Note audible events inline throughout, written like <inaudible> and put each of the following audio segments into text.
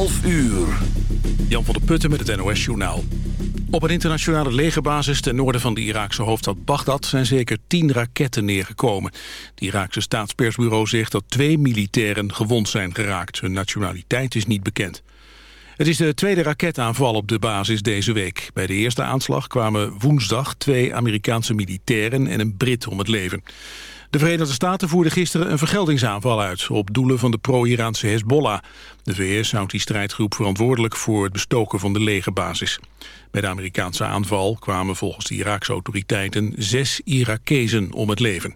12 uur. Jan van der Putten met het NOS-journaal. Op een internationale legerbasis ten noorden van de Iraakse hoofdstad Bagdad... zijn zeker tien raketten neergekomen. Het Iraakse staatspersbureau zegt dat twee militairen gewond zijn geraakt. Hun nationaliteit is niet bekend. Het is de tweede raketaanval op de basis deze week. Bij de eerste aanslag kwamen woensdag twee Amerikaanse militairen en een Brit om het leven. De Verenigde Staten voerden gisteren een vergeldingsaanval uit... op doelen van de pro-Iraanse Hezbollah. De VS houdt die strijdgroep verantwoordelijk voor het bestoken van de legerbasis. Bij de Amerikaanse aanval kwamen volgens de Iraakse autoriteiten... zes Irakezen om het leven.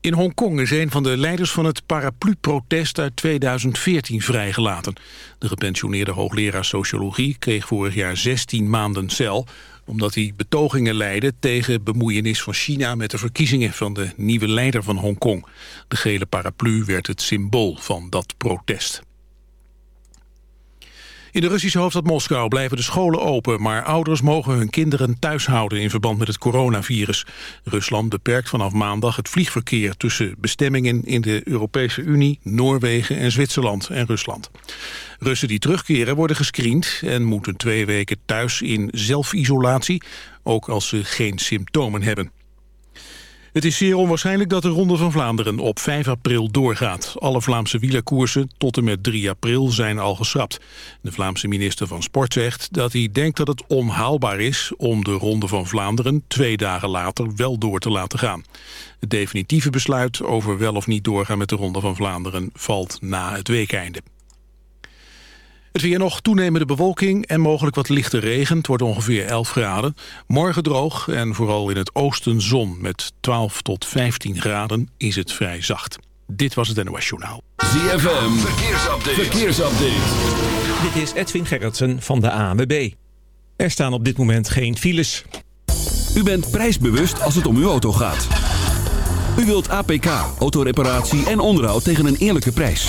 In Hongkong is een van de leiders van het paraplu-protest uit 2014 vrijgelaten. De gepensioneerde hoogleraar sociologie kreeg vorig jaar 16 maanden cel omdat hij betogingen leidde tegen bemoeienis van China met de verkiezingen van de nieuwe leider van Hongkong. De gele paraplu werd het symbool van dat protest. In de Russische hoofdstad Moskou blijven de scholen open... maar ouders mogen hun kinderen thuis houden in verband met het coronavirus. Rusland beperkt vanaf maandag het vliegverkeer... tussen bestemmingen in de Europese Unie, Noorwegen en Zwitserland en Rusland. Russen die terugkeren worden gescreend... en moeten twee weken thuis in zelfisolatie... ook als ze geen symptomen hebben. Het is zeer onwaarschijnlijk dat de Ronde van Vlaanderen op 5 april doorgaat. Alle Vlaamse wielerkoersen tot en met 3 april zijn al geschrapt. De Vlaamse minister van Sport zegt dat hij denkt dat het onhaalbaar is... om de Ronde van Vlaanderen twee dagen later wel door te laten gaan. Het definitieve besluit over wel of niet doorgaan met de Ronde van Vlaanderen... valt na het weekeinde. Het weer nog toenemende bewolking en mogelijk wat lichte regen. Het wordt ongeveer 11 graden. Morgen droog en vooral in het oosten zon. Met 12 tot 15 graden is het vrij zacht. Dit was het NOS Journaal. ZFM, verkeersupdate. verkeersupdate. Dit is Edwin Gerritsen van de ANWB. Er staan op dit moment geen files. U bent prijsbewust als het om uw auto gaat. U wilt APK, autoreparatie en onderhoud tegen een eerlijke prijs.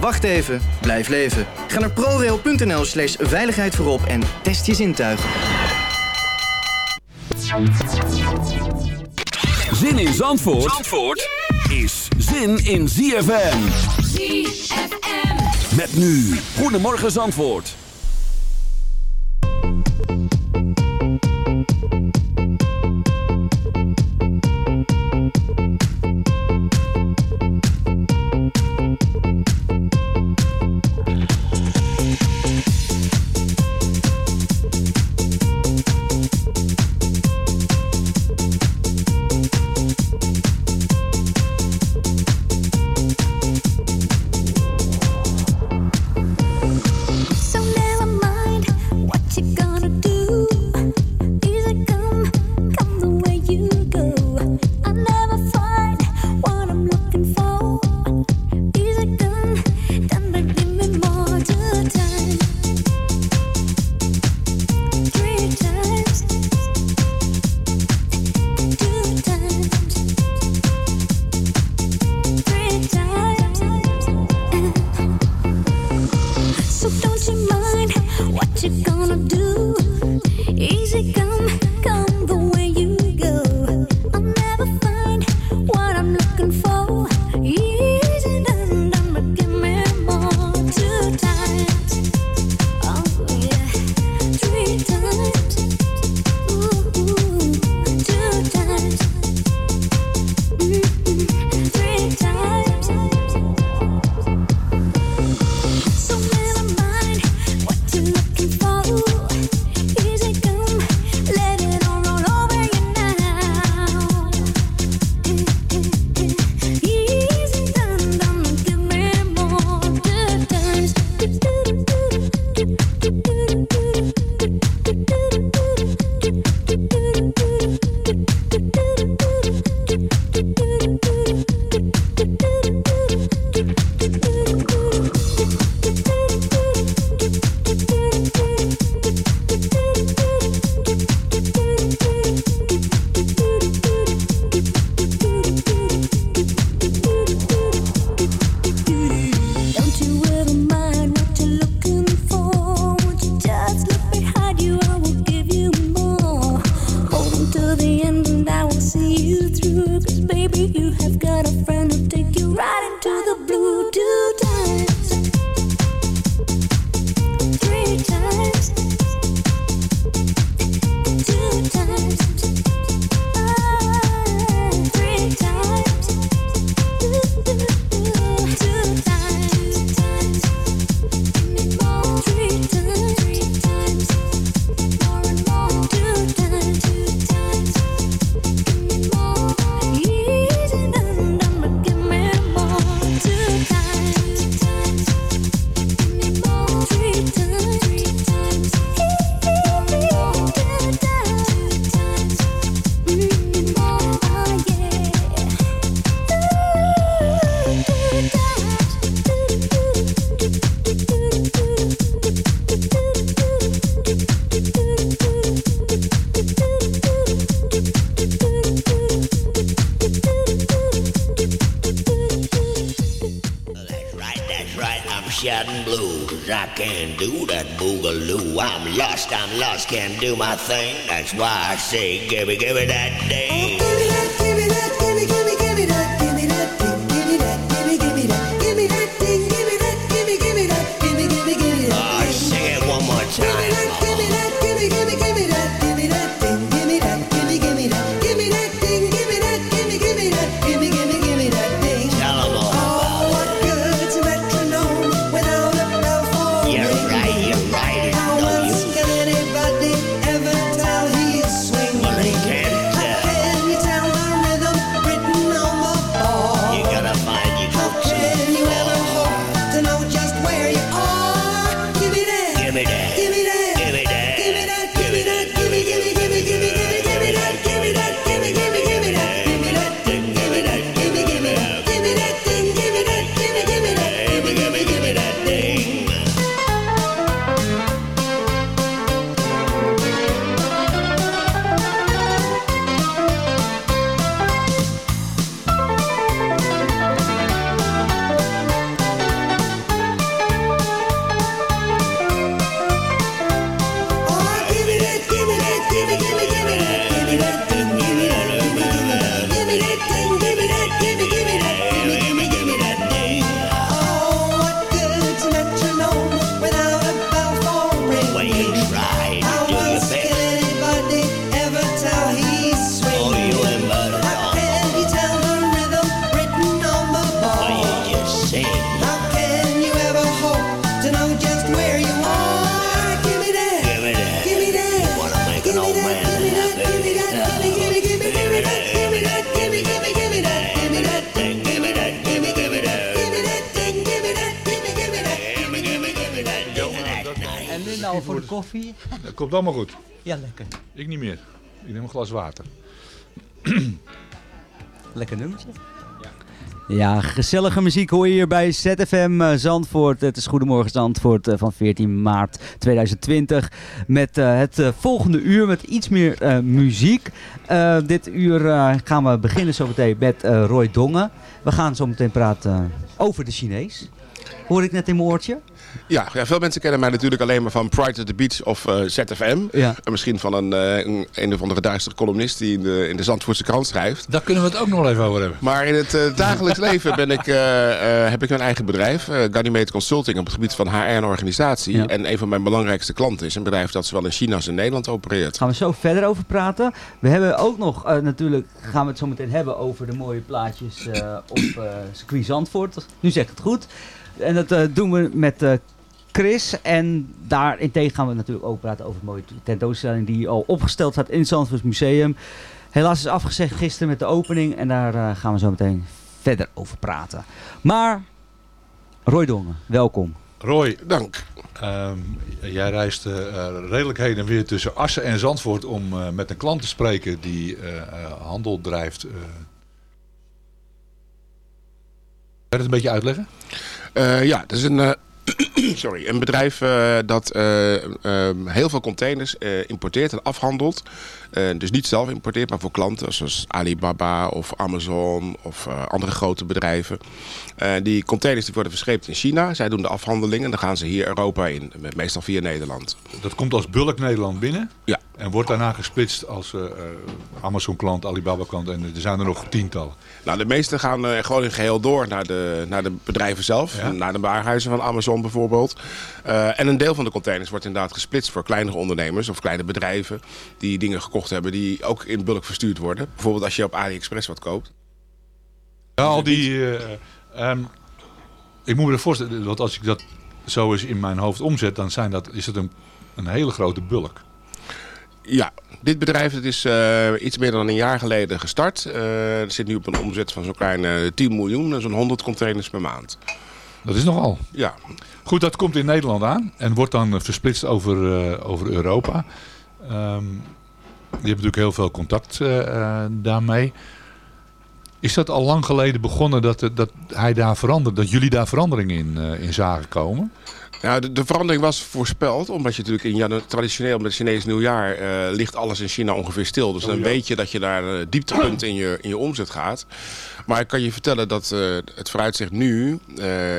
Wacht even, blijf leven. Ga naar prorail.nl slash veiligheid voorop en test je zintuigen. Zin in Zandvoort, Zandvoort is zin in ZFM. ZFM. Met nu, Goedemorgen Zandvoort. Can't do that boogaloo. I'm lost, I'm lost, can't do my thing. That's why I say, give me, give me that ding. Koffie? Dat komt allemaal goed. Ja, lekker. Ik niet meer. Ik neem een glas water. Lekker nummertje. Ja, gezellige muziek hoor je hier bij ZFM eh, Zandvoort. Het is Goedemorgen Zandvoort eh, van 14 maart 2020. Met eh, het volgende uur met iets meer eh, muziek. Eh, dit uur eh, gaan we beginnen zometeen met eh, Roy Dongen. We gaan zo meteen praten over de Chinees. Hoor ik net in mijn oortje? Ja, ja, veel mensen kennen mij natuurlijk alleen maar van Pride at the Beach of eh, ZFM. Ja. En misschien van een, eh, een, een of andere duistere columnist die in de, in de Zandvoortse krant schrijft. Daar kunnen we het ook nog even over hebben. Maar in het eh, dagelijks <laughs> leven ben ik, heb ik mijn eigen bedrijf, uh, Ganymede Consulting, op het gebied van HR en organisatie. Ja. En een van mijn belangrijkste klanten is een bedrijf dat zowel in China als in Nederland opereert. gaan we zo verder over praten. We hebben ook nog, natuurlijk gaan we het zo meteen hebben over de mooie plaatjes op circuit Zandvoort. Nu zeg ik het goed. En dat eh, doen we met eh, Chris. En daarentegen gaan we natuurlijk ook praten over een mooie tentoonstelling die al opgesteld staat in het Zandvoort Museum. Helaas is afgezegd gisteren met de opening en daar eh, gaan we zo meteen verder over praten. Maar, Roy Dongen, welkom. Roy, dank. Ehm, jij reist eh, eh, redelijk heen en weer tussen Assen en Zandvoort om eh, met een klant te spreken die handel drijft. eh. Kan je het een beetje uitleggen? Eh, ja, dat is een, eh, <clears throat> sorry, een bedrijf eh, dat eh, ehm, heel veel containers importeert en afhandelt. Dus niet zelf importeert, maar voor klanten zoals Alibaba of Amazon of andere grote bedrijven. Die containers die worden verscheept in China. Zij doen de afhandeling en dan gaan ze hier Europa in, meestal via Nederland. Dat komt als bulk Nederland binnen. Ja. En wordt daarna gesplitst als eh, eh, Amazon-klant, Alibaba-klant. En er zijn er nog tientallen. Nou, de meeste gaan eh, gewoon in geheel door naar de, naar de bedrijven zelf. Ja. Naar de warenhuizen van Amazon bijvoorbeeld. En een deel van de containers wordt inderdaad gesplitst voor kleinere ondernemers of kleine bedrijven die dingen gekocht hebben die ook in bulk verstuurd worden. Bijvoorbeeld als je op AliExpress wat koopt. Ja, al die... eh, ehm, ik moet me voorstellen, want als ik dat zo eens in mijn hoofd omzet, dan zijn dat, is het een, een hele grote bulk. Ja, dit bedrijf het is eh, iets meer dan een jaar geleden gestart. Eh, het zit nu op een omzet van zo'n kleine 10 miljoen en zo'n 100 containers per maand. Dat is nogal. Ja. Goed, dat komt in Nederland aan en wordt dan eh, versplitst over, eh, over Europa. Ehm je hebt natuurlijk heel veel contact eh, eh, daarmee. Is dat al lang geleden begonnen dat, dat hij daar verandert, dat jullie daar verandering in, eh, in zagen komen? Ja, de, de verandering was voorspeld, omdat je natuurlijk in janu- traditioneel met het Chinees nieuwjaar eh, ligt alles in China ongeveer stil. Dus dan ja. weet je dat je naar een dieptepunt in je, in je omzet gaat. Maar ik kan je vertellen dat eh, het vooruitzicht nu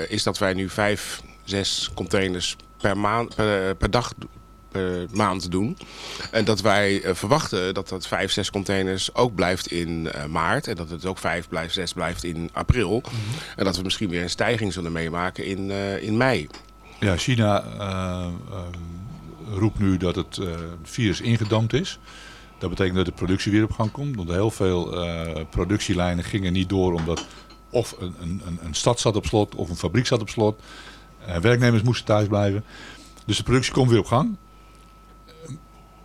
is dat wij nu vijf, zes containers per, maand, per, per dag per maand doen. En dat wij verwachten dat dat vijf, zes containers ook blijft in maart. En dat het ook vijf, blijft, zes blijft in april. En dat we misschien weer een stijging zullen meemaken in, in mei. Ja, China eh, ehm, roept nu dat het eh, virus ingedampt is. Dat betekent dat de productie weer op gang komt. Want heel veel eh, productielijnen gingen niet door omdat of een, een, een- stad zat op slot of een fabriek zat op slot. Werknemers moesten thuis blijven. Dus de productie komt weer op gang.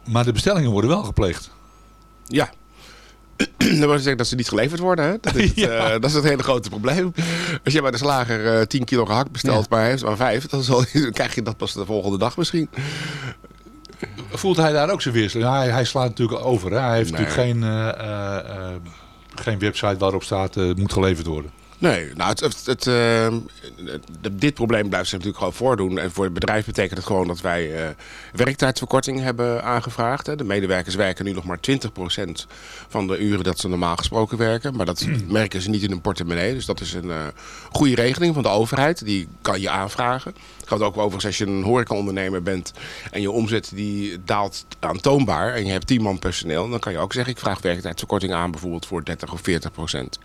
Maar de bestellingen worden wel gepleegd. Ja. <clears throat> Dat wil zeggen dat ze niet geleverd worden. Hè? Dat, is <laughs> het, eh, dat is het hele grote probleem. Als je bij de slager eh 10 kilo gehakt bestelt, maar hij heeft maar 5, dan, zal, dan krijg je dat pas de volgende dag misschien. Voelt hij daar ook zijn weerstand? Ja, hij, hij slaat natuurlijk over. Hè? Hij heeft Nee. natuurlijk geen, eh, geen website waarop staat het moet geleverd worden. Nee, nou, het, het, het, eh, het- dit probleem blijft zich natuurlijk gewoon voordoen. En voor het bedrijf betekent het gewoon dat wij eh, werktijdverkorting hebben aangevraagd. Hè. De medewerkers werken nu nog maar 20% van de uren dat ze normaal gesproken werken. Maar dat merken ze niet in hun portemonnee. Dus dat is een eh, goede regeling van de overheid. Die kan je aanvragen. Het gaat ook overigens als je een horecaondernemer bent en je omzet die daalt aantoonbaar en je hebt 10 man personeel, dan kan je ook zeggen ik vraag werktijdverkorting aan bijvoorbeeld voor 30 of 40 procent.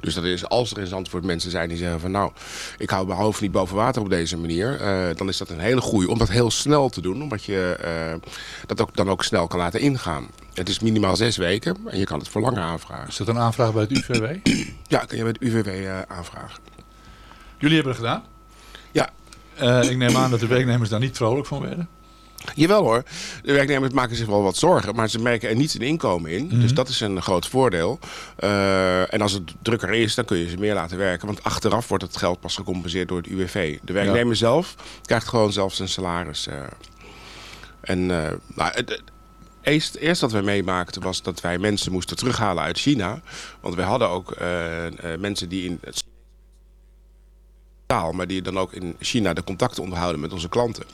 Dus dat is als er in Zandvoort mensen zijn die zeggen van nou, ik hou mijn hoofd niet boven water op deze manier, eh, dan is dat een hele goede om dat heel snel te doen, omdat je eh, dat ook, dan ook snel kan laten ingaan. Het is minimaal zes weken en je kan het voor langer aanvragen. Is dat een aanvraag bij het UVW? <clears throat> Ja, kan je bij het UWW eh, aanvragen. Jullie hebben het gedaan? Ja. Ik neem aan dat de werknemers daar niet vrolijk van werden. Jawel hoor, de werknemers maken zich wel wat zorgen, maar ze merken er niet een inkomen in. Dus dat is een groot voordeel. Eh, en als het drukker is, dan kun je ze meer laten werken. Want achteraf wordt het geld pas gecompenseerd door het UWV. De werknemer zelf krijgt gewoon zelf zijn salaris. eh. En eh, nou, het, eerst, eerst wat wij meemaakten was dat wij mensen moesten terughalen uit China. Want wij hadden ook mensen die in het taal, maar die dan ook in China de contacten onderhouden met onze klanten.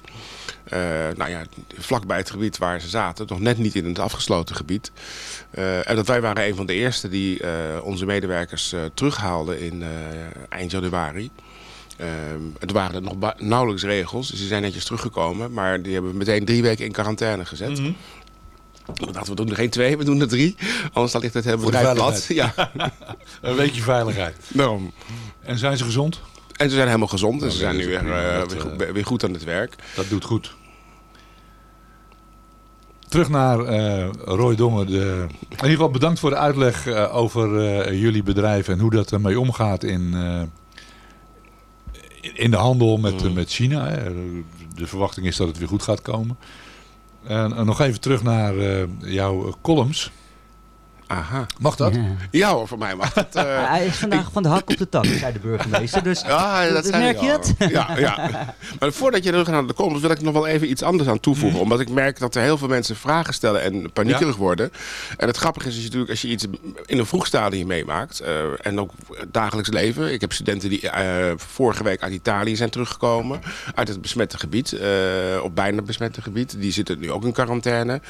Eh, nou ja, vlakbij het gebied waar ze zaten, nog net niet in het afgesloten gebied. Eh, en dat wij waren een van de eerste die eh, onze medewerkers eh, terughaalden in eh, eind januari. Ehm, het waren er nog nauwelijks regels, dus die zijn netjes teruggekomen. Maar die hebben we meteen drie weken in quarantaine gezet. We dachten, we doen er geen twee, we doen er drie. Anders dan ligt het hele Voor de bedrijf plat. veiligheid. Ja. <laughs> Een weekje veiligheid. Daarom. En zijn ze gezond? En ze zijn helemaal gezond. En Nou, ze zijn dat nu weer, eh, weer, eh, goed, weer goed aan het werk. Dat doet goed. Terug naar eh, Roy Dongen. De... In ieder geval bedankt voor de uitleg eh, over eh, jullie bedrijf en hoe dat ermee omgaat in, eh, in de handel met, Mm. eh, met China. Hè. De verwachting is dat het weer goed gaat komen. En, en nog even terug naar eh, jouw eh, columns. Aha. Mag dat? Ja. Ja hoor, voor mij mag het. <laughs> eh, Hij is vandaag van de hak op de tak, zei de burgemeester. Dus Ja, dat zei merk je dat? Ja, ja. <laughs> Maar voordat je terug gaat naar de columns, wil ik nog wel even iets anders aan toevoegen. Omdat ik merk dat er heel veel mensen vragen stellen en paniekerig worden. En het grappige is, is natuurlijk als je iets in een vroeg stadium meemaakt. eh, en ook dagelijks leven. Ik heb studenten die eh, vorige week uit Italië zijn teruggekomen. Uit het besmette gebied. eh op bijna besmette gebied. Die zitten nu ook in quarantaine.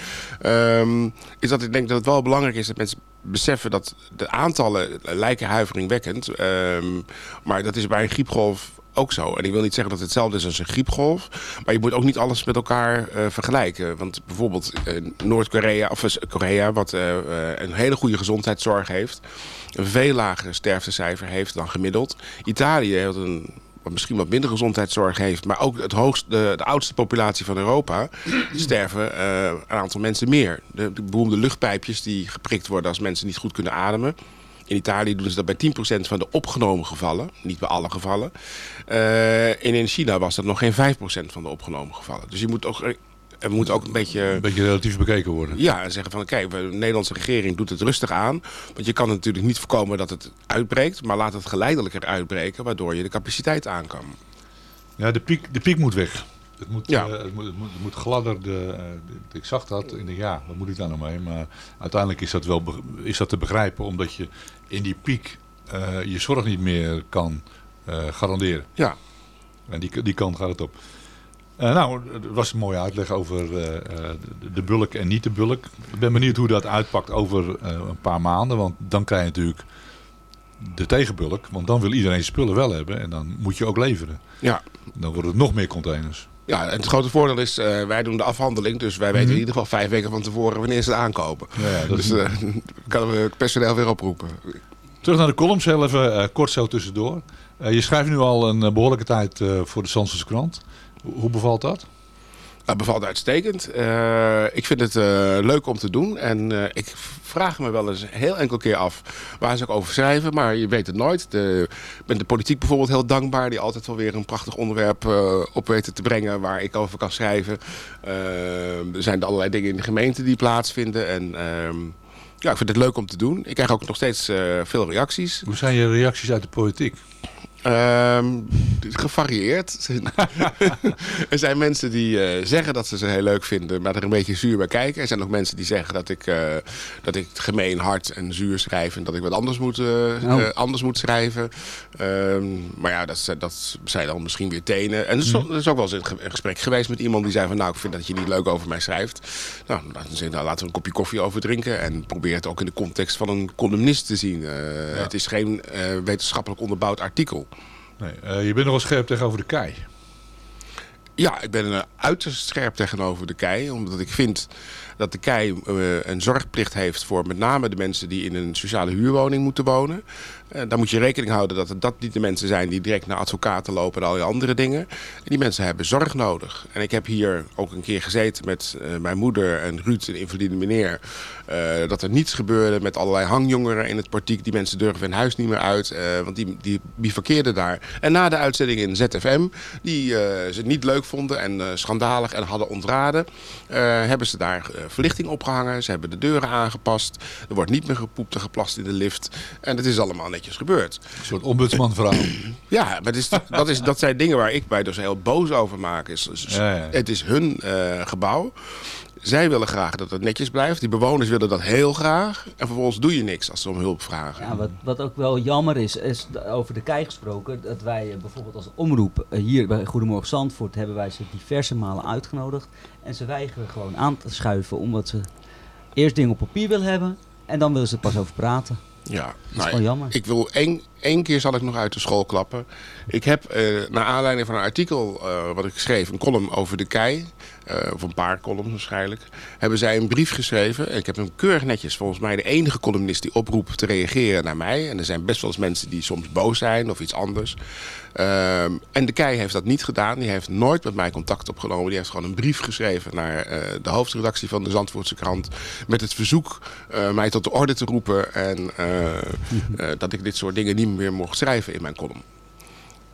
Ehm, is dat ik denk dat het wel belangrijk is dat mensen beseffen dat de aantallen lijken huiveringwekkend. Ehm, maar dat is bij een griepgolf ook zo. En ik wil niet zeggen dat het hetzelfde is als een griepgolf. Maar je moet ook niet alles met elkaar eh, vergelijken. Want bijvoorbeeld eh, Noord-Korea, of eh, Korea, wat een hele goede gezondheidszorg heeft. Een veel lager sterftecijfer heeft dan gemiddeld. Italië heeft een misschien wat minder gezondheidszorg heeft, maar ook het hoogst, de, oudste populatie van Europa, sterven eh, een aantal mensen meer. De, de beroemde luchtpijpjes die geprikt worden als mensen niet goed kunnen ademen. In Italië doen ze dat bij 10% van de opgenomen gevallen, niet bij alle gevallen. Eh, en in China was dat nog geen 5% van de opgenomen gevallen. Dus je moet ook, er moet ook een beetje... Een beetje relatief bekeken worden. Ja, en zeggen van kijk, de Nederlandse regering doet het rustig aan. Want je kan natuurlijk niet voorkomen dat het uitbreekt, maar laat het geleidelijker uitbreken, waardoor je de capaciteit aan kan. Ja, de piek, de piek moet weg. Het moet, Ja. eh, het moet, het moet, het moet gladder. De, eh, ik zag dat en dacht, ja, wat moet ik daar nou mee? Maar uiteindelijk is dat wel is dat te begrijpen, omdat je in die piek eh, je zorg niet meer kan garanderen. Ja. En die, die kant gaat het op. Eh, nou, het was een mooie uitleg over eh, eh, de, bulk en niet de bulk. Ik ben benieuwd hoe dat uitpakt over een paar maanden. Want dan krijg je natuurlijk de tegenbulk. Want dan wil iedereen spullen wel hebben en dan moet je ook leveren. Ja. Dan worden het nog meer containers. Ja, en het grote voordeel is, eh, wij doen de afhandeling. Dus wij weten Mhm. in ieder geval vijf weken van tevoren wanneer ze het aankopen. Ja, dat dus eh <laughs> kunnen we het personeel weer oproepen. Terug naar de columns, heel even kort zo tussendoor. Je schrijft nu al een eh, behoorlijke tijd voor de Zandvoortse krant. Hoe, bevalt dat? Het bevalt uitstekend. Eh, ik vind het eh, leuk om te doen. En eh, ik vraag me wel eens heel enkel keer af waar ze ook over schrijven. Maar je weet het nooit. De, ik ben de politiek bijvoorbeeld heel dankbaar. Die altijd wel weer een prachtig onderwerp op weten te brengen waar ik over kan schrijven. Er zijn allerlei dingen in de gemeente die plaatsvinden. En ehm, ja, ik vind het leuk om te doen. Ik krijg ook nog steeds veel reacties. Hoe zijn je reacties uit de politiek? Ehm, gevarieerd. <laughs> er zijn mensen die eh, zeggen dat ze ze heel leuk vinden, maar er een beetje zuur bij kijken. Er zijn ook mensen die zeggen dat ik, eh, dat ik gemeen, hard en zuur schrijf en dat ik wat anders moet, eh, Oh. anders moet schrijven. Ehm, maar ja, dat, zijn- dat zijn dan misschien weer tenen. En er is, Mhm. er is ook wel eens een ge- een gesprek geweest met iemand die zei van nou, ik vind dat je niet leuk over mij schrijft. Nou, dan zeg nou, laten we een kopje koffie over drinken en probeer het ook in de context van een columnist te zien. Het is geen wetenschappelijk onderbouwd artikel. Eh, je bent nogal scherp tegenover de kei. Ja, ik ben uh, uiterst scherp tegenover de kei. Omdat ik vind dat de kei uh, een zorgplicht heeft voor met name de mensen die in een sociale huurwoning moeten wonen. Uh, daar moet je rekening houden dat het dat niet de mensen zijn die direct naar advocaten lopen en al die andere dingen. En die mensen hebben zorg nodig. En ik heb hier ook een keer gezeten met uh, mijn moeder en Ruud, een invalide meneer. Uh, dat er niets gebeurde met allerlei hangjongeren in het partiek. Die mensen durven hun huis niet meer uit, want die, die bivakkeerden daar. En na de uitzending in ZFM, die ze niet leuk vonden en schandalig en hadden ontraden, hebben ze daar verlichting opgehangen. Ze hebben de deuren aangepast. Er wordt niet meer gepoept en geplast in de lift. En het is allemaal netjes gebeurd. Een soort ombudsmanverhaal. ja, maar het is, dat, is, dat zijn dingen waar ik mij dus heel boos over maak. Is, is, Ja, ja. Het is hun uh, gebouw. Zij willen graag dat het netjes blijft. Die bewoners willen dat heel graag. En vervolgens doe je niks als ze om hulp vragen. Ja, wat, wat ook wel jammer is, is over de kei gesproken, dat wij eh, bijvoorbeeld als omroep eh, hier bij Goedemorgen Zandvoort hebben wij ze diverse malen uitgenodigd. En ze weigeren gewoon aan te schuiven omdat ze eerst dingen op papier willen hebben en dan willen ze er pas over praten. Ja, Dat is nou, gewoon jammer. Ik wil één, één keer zal ik nog uit de school klappen. Ik heb eh naar aanleiding van een artikel eh, wat ik schreef, een column over de kei, of een paar columns waarschijnlijk, hebben zij een brief geschreven. En ik heb hem keurig netjes, volgens mij de enige columnist die oproept te reageren naar mij. En er zijn best wel eens mensen die soms boos zijn of iets anders. Ehm, en de kei heeft dat niet gedaan. Die heeft nooit met mij contact opgenomen. Die heeft gewoon een brief geschreven naar eh, de hoofdredactie van de Zandvoortse krant. Met het verzoek eh, mij tot de orde te roepen. En eh, eh, dat ik dit soort dingen niet meer mocht schrijven in mijn column.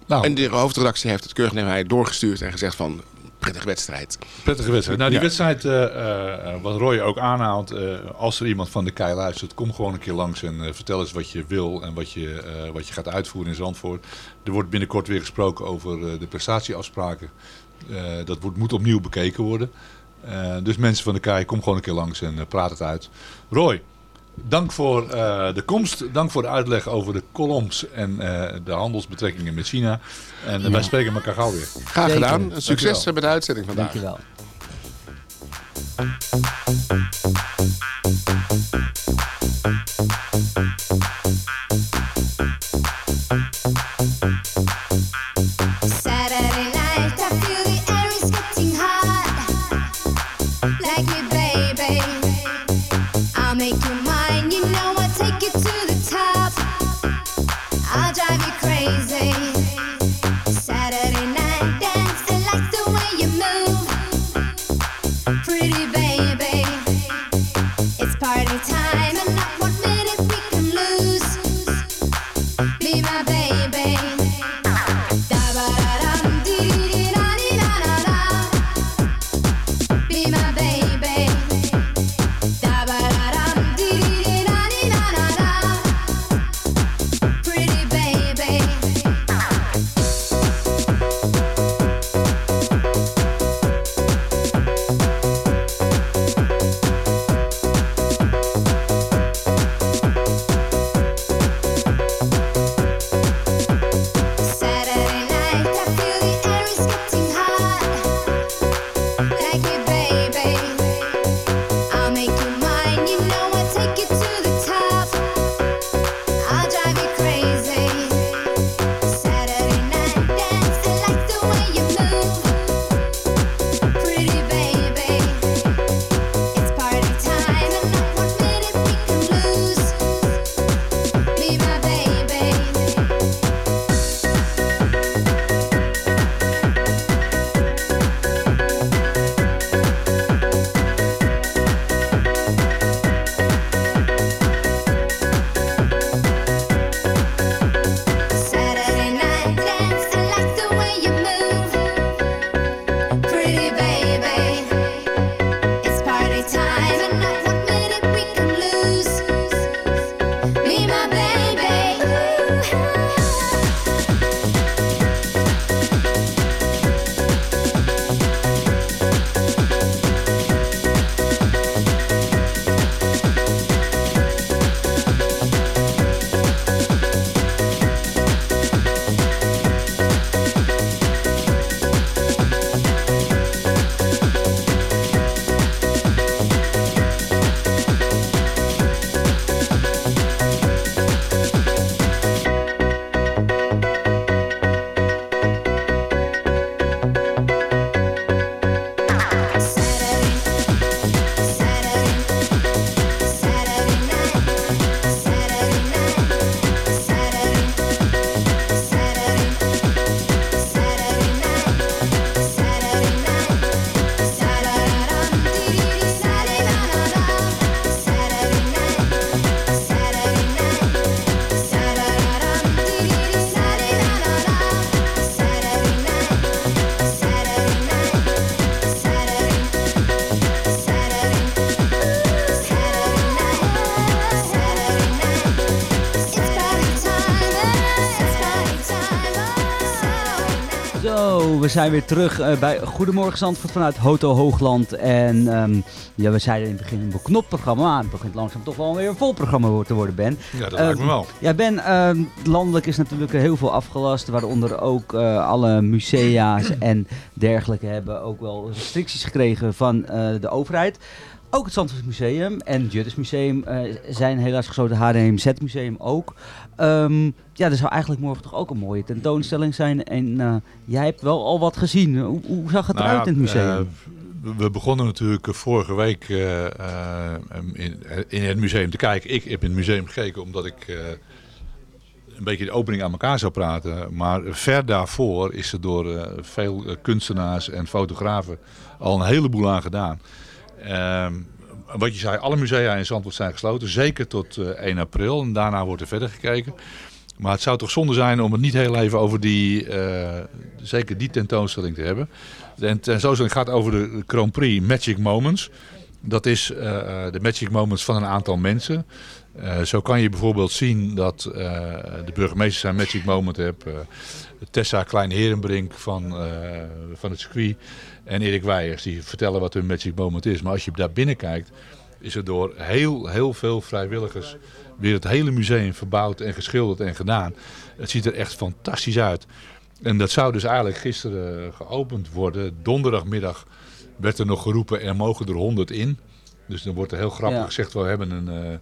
Nou. En de hoofdredactie heeft het keurig naar mij doorgestuurd en gezegd van... Prettige wedstrijd. Prettige wedstrijd. Nou, die Ja. wedstrijd, eh, eh, wat Roy ook aanhaalt, eh, als er iemand van de kei luistert, kom gewoon een keer langs en eh, vertel eens wat je wil en wat je, eh, wat je gaat uitvoeren in Zandvoort. Er wordt binnenkort weer gesproken over eh, de prestatieafspraken. Eh, dat wordt, moet opnieuw bekeken worden. Eh, dus mensen van de kei, kom gewoon een keer langs en eh, praat het uit. Roy, dank voor eh, de komst. Dank voor de uitleg over de columns en eh, de handelsbetrekkingen met China. En wij spreken elkaar gauw weer. Graag gedaan. Succes Dankjewel. met de uitzending vandaag. Dankjewel. Zijn weer terug eh, bij Goedemorgen Zandvoort vanuit Hotel Hoogland. En ehm, ja, we zeiden in het begin een beknopt programma, maar het begint langzaam toch wel weer een vol programma te worden, Ben. Ja, dat lijkt me wel. Ja, Ben, ehm, landelijk is natuurlijk heel veel afgelast, waaronder ook eh, alle musea's en dergelijke hebben ook wel restricties gekregen van eh, de overheid. Ook het Zandvoort Museum en het Museum eh, zijn helaas gesloten. Het HDMZ Museum ook. Ehm, ja, er zou eigenlijk morgen toch ook een mooie tentoonstelling zijn. En eh, jij hebt wel al wat gezien. Hoe, hoe zag het Nou eruit ja, in het museum? eh, we begonnen natuurlijk vorige week in, in het museum te kijken. Ik heb in het museum gekeken omdat ik een beetje de opening aan elkaar zou praten. Maar ver daarvoor is er door veel kunstenaars en fotografen al een heleboel aan gedaan. Ehm, wat je zei, alle musea in Zandvoort zijn gesloten. Zeker tot eh, 1 april. En daarna wordt er verder gekeken. Maar het zou toch zonde zijn om het niet heel even over die, eh, zeker die tentoonstelling te hebben. De tentoonstelling gaat over de Grand Prix Magic Moments. Dat is eh, eh, de Magic Moments van een aantal mensen. Eh, zo kan je bijvoorbeeld zien dat eh, de burgemeester zijn Magic Moment heeft. eh, Tessa Klein-Herenbrink van, eh, van het circuit en Erik Weijers. Die vertellen wat hun Magic Moment is. Maar als je daar binnen kijkt, is er door heel, heel veel vrijwilligers weer het hele museum verbouwd en geschilderd en gedaan. Het ziet er echt fantastisch uit. En dat zou dus eigenlijk gisteren geopend worden. Donderdagmiddag werd er nog geroepen, er mogen er 100 in. Dus dan wordt er heel grappig Ja. gezegd, we hebben een, eh,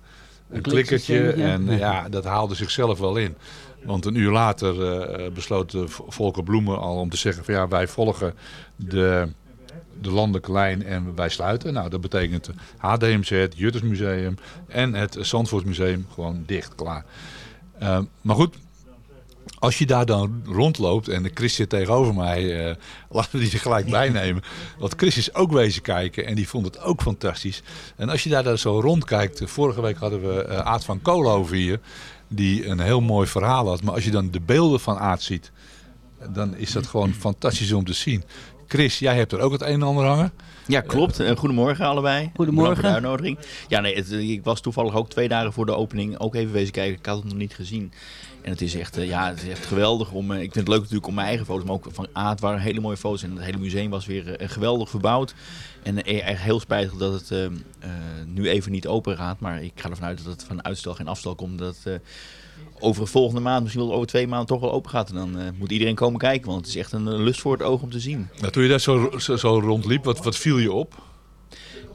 een klikkertje. En Ja. ja, dat haalde zichzelf wel in. Want een uur later eh, besloot eh, Volker Bloemen al om te zeggen van ja, wij volgen de, de landelijke lijn en wij sluiten. Nou, dat betekent HDMZ, Juttersmuseum en het Zandvoortsmuseum gewoon dicht, klaar. Eh, maar goed, als je daar dan rondloopt en de Chris zit tegenover mij, eh, laten we die er gelijk bij nemen. Want Chris is ook wezen kijken en die vond het ook fantastisch. En als je daar, daar zo rondkijkt, vorige week hadden we eh, Aad van Koolhoven hier, die een heel mooi verhaal had. Maar als je dan de beelden van Aad ziet, dan is dat gewoon fantastisch om te zien. Chris, jij hebt er ook het een en ander hangen. Ja, klopt. Eh, goedemorgen allebei. Goedemorgen. Bedankt voor de uitnodiging. Ja, nee, het, eh, ik was toevallig ook twee dagen voor de opening ook even wezen kijken. Ik had het nog niet gezien. En het is echt, eh, ja, het is echt geweldig. Om, eh, ik vind het leuk natuurlijk om mijn eigen foto's, maar ook van Aad waren hele mooie foto's. En het hele museum was weer eh, geweldig verbouwd. En eh, echt heel spijtig dat het eh, eh, nu even niet open gaat. Maar ik ga ervan uit dat het van uitstel geen afstel komt. Dat over de volgende maand, misschien wel over twee maanden, toch wel open gaat. En dan moet iedereen komen kijken, want het is echt een lust voor het oog om te zien. Nou, toen je daar zo, zo, zo rondliep, wat, wat viel je op?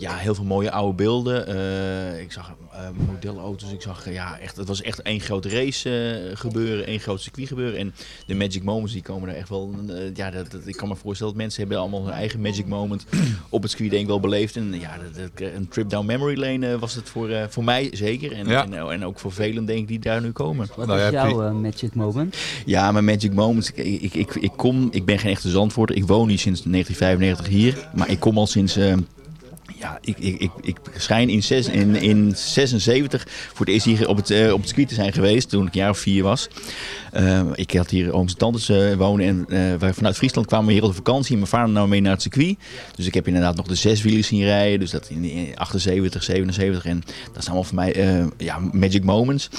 Ja, heel veel mooie oude beelden. Eh, ik zag eh, modelauto's. Ik zag, ja, echt, het was echt één grote race eh, gebeuren, één groot circuit gebeuren. En de Magic Moments, die komen er echt wel... ja, dat, dat- ik kan me voorstellen dat mensen hebben allemaal hun eigen Magic Moment op het circuit denk ik wel beleefd. En ja, dat, dat- een trip down memory lane was het voor, eh, voor mij zeker. En, Ja. en, en ook voor velen denk ik die daar nu komen. Wat Nou, is jouw je- magic moment? Ja, mijn Magic Moments. Ik, ik, ik, ik, kom, ik ben geen echte Zandvoorter. Ik woon hier sinds 1995 hier. Maar ik kom al sinds. eh, ja, ik, ik, ik, ik schijn in, zes, in, in 76 voor het eerst hier op het, eh, op het circuit te zijn geweest. Toen ik een jaar of vier was. Eh, ik had hier ooms en tantes eh, wonen. En wij vanuit Friesland kwamen we hier op vakantie. Mijn vader nam mee naar het circuit. Dus ik heb inderdaad nog de zeswielers zien rijden. Dus dat in, in 78, 77. En dat zijn allemaal voor mij ja, magic moments.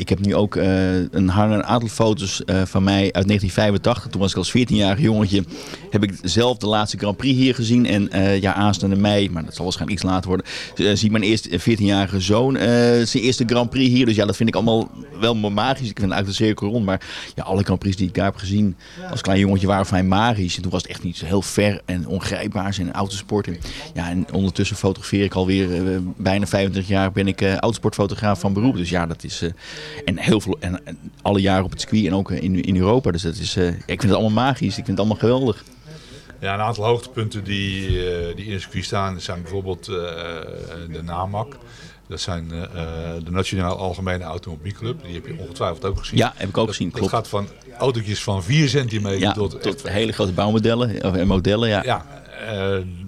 Ik heb nu ook eh, een, een aantal foto's eh, van mij uit 1985. Toen was ik als 14-jarig jongetje. Heb ik zelf de laatste Grand Prix hier gezien. En eh, ja, aanstaande mei, maar dat zal waarschijnlijk iets later worden. ziet mijn eerste 14-jarige zoon zijn eerste Grand Prix hier. Dus ja, dat vind ik allemaal wel magisch. Ik vind uit de cirkel rond. Maar ja, alle Grand Prix die ik daar heb gezien als klein jongetje waren voor mij magisch. En toen was het echt niet zo heel ver en ongrijpbaar en autosport. En, ja, en ondertussen fotografeer ik alweer bijna 25 jaar ben ik autosportfotograaf van beroep. Dus ja, dat is... en heel veel... En, en alle jaren op het circuit en ook in, in Europa. Dus dat is... eh, ik vind het allemaal magisch. Ik vind het allemaal geweldig. Ja, een aantal hoogtepunten die, eh, die in het circuit staan zijn bijvoorbeeld eh, de NAMAC. Dat zijn de Nationaal Algemene Automobielclub. Die heb je ongetwijfeld ook gezien. Ja, heb ik ook Dat- gezien, Dat klopt. gaat van autootjes van 4 centimeter Ja, tot, tot hele grote bouwmodellen en modellen. Ja. Ja,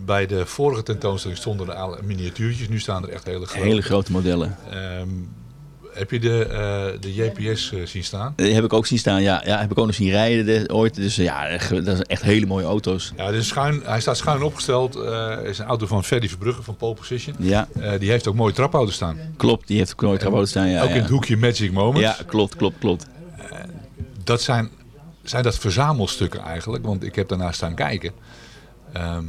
bij de vorige tentoonstelling stonden er al miniatuurtjes. Nu staan er echt hele grote. Hele grote modellen. Ehm, heb je de, eh, de JPS eh, zien staan? Die heb ik ook zien staan. Ja, ja heb ik ook nog zien rijden de- ooit. Dus eh, ja, dat zijn echt hele mooie auto's. Ja, is schuin, hij staat schuin opgesteld. eh is een auto van Ferdy Verbrugge van Pole Position. Ja. Eh, die heeft ook mooie trapauto's staan. Klopt, die heeft ook nooit En trapauto's staan. Ja, ook ja. in het hoekje Magic Moments. Ja, klopt, klopt, klopt. Dat zijn zijn dat verzamelstukken eigenlijk. Want ik heb daarna staan kijken. Ehm,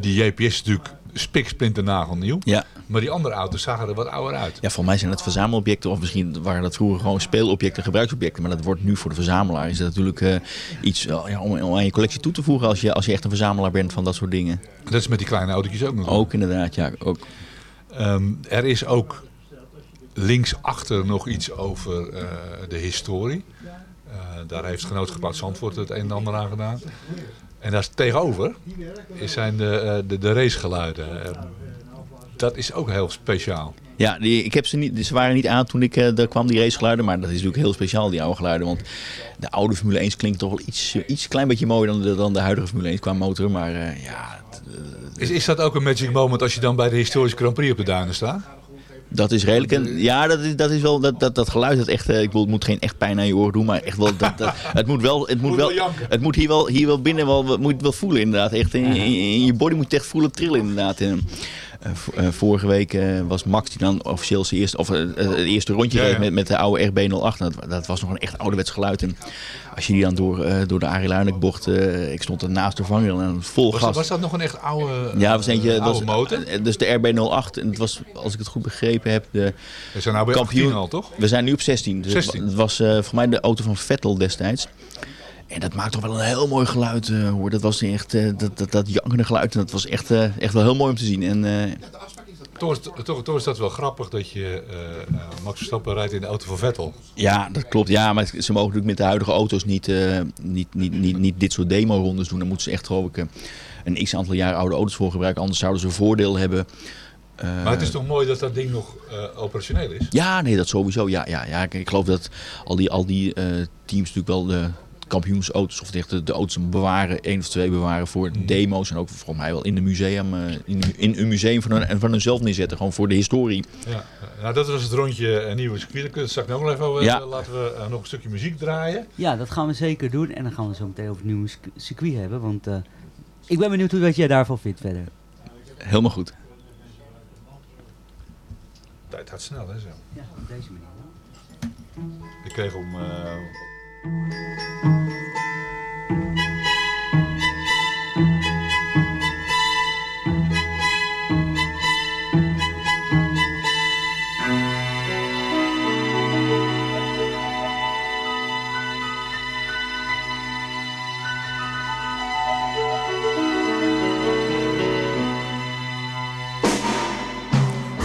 die JPS is natuurlijk spiksplinternagelnieuw. Ja. Maar die andere auto's zagen er wat ouder uit. Ja, voor mij zijn het verzamelobjecten. Of misschien waren dat vroeger gewoon speelobjecten, gebruiksobjecten. Maar dat wordt nu voor de verzamelaar. Is dat natuurlijk eh, iets eh, ja, om, om aan je collectie toe te voegen als je, als je echt een verzamelaar bent van dat soort dingen. Dat is met die kleine autootjes ook nog. Ook inderdaad, ja. Ook. Ehm, er is ook linksachter nog iets over eh, de historie. Daar heeft Genootschap Zandvoort het een en ander aan gedaan. En daar is tegenover zijn de, eh, de, de racegeluiden. Eh, dat is ook heel speciaal. Ja, die, ik heb ze, niet, ze waren niet aan toen ik eh daar kwam, die racegeluiden. Maar dat is natuurlijk heel speciaal, die oude geluiden. Want de oude Formule 1 klinkt toch wel iets, iets klein beetje mooier dan de, dan de huidige Formule 1 qua motor. Maar ja, Is, is dat ook een magic moment als je dan bij de historische Grand Prix op de duinen staat? Dat is redelijk. En, ja, dat is, dat is wel. Dat, dat, dat geluid dat echt. eh, Ik bedoel, het moet geen echt pijn aan je oren doen, maar echt wel. Dat, dat, <laughs> het moet wel. Het moet wel. Het moet hier wel, hier wel binnen wel. Moet wel voelen inderdaad. Echt in, in, in je body moet echt voelen trillen inderdaad. Eh, vorige week eh, was Max die dan officieel zijn eerste, of, eh, eh, het eerste rondje Ja, met, met de oude RB08. Dat, dat was nog een echt ouderwets geluid. En als je die dan door, eh, door de Arie Luijendijk bocht. eh, ik stond er naast de vangrail en vol Was, gas. dat- was dat nog een echt oude, Ja, was eentje, eh, oude was, motor? eh, Dus de RB08. En het was, als ik het goed begrepen heb, de We zijn nou bij 18 al, toch? We zijn nu op 16. Dus het 16. wa- Het was eh voor mij de auto van Vettel destijds. En dat maakt toch wel een heel mooi geluid eh, hoor. Dat was echt, eh, dat, dat, dat jankende geluid. En dat was echt, eh, echt wel heel mooi om te zien. En, Toch, is- toch, toch is dat wel grappig dat je Max Verstappen rijdt in de auto van Vettel. ja, dat klopt. Ja, maar ze mogen natuurlijk met de huidige auto's niet, niet, niet, niet, niet dit soort demo-rondes doen. Daar moeten ze echt geloof ik een x aantal jaar oude auto's voor gebruiken. Anders zouden ze een voordeel hebben. Maar het is toch mooi dat dat ding nog operationeel is? Ja, nee, dat sowieso. Ja, ja, ja. Ik, ik geloof dat al die, al die teams natuurlijk wel de kampioensauto's of echt de, de auto's bewaren, één of twee bewaren voor demo's en ook volgens mij wel in de museum, eh, in, in een museum van, hun, en van hunzelf neerzetten, gewoon voor de historie. Ja, nou dat was het rondje eh, nieuwe circuit. We het straks nog wel even over Ja. Laten we eh, nog een stukje muziek draaien. Ja, dat gaan we zeker doen. En dan gaan we zo meteen over het nieuwe circuit hebben. Want eh, ik ben benieuwd hoe wat jij daarvan vindt verder. Helemaal goed. Tijd gaat snel, hè zo. Ja, op deze manier. Ik kreeg om... eh,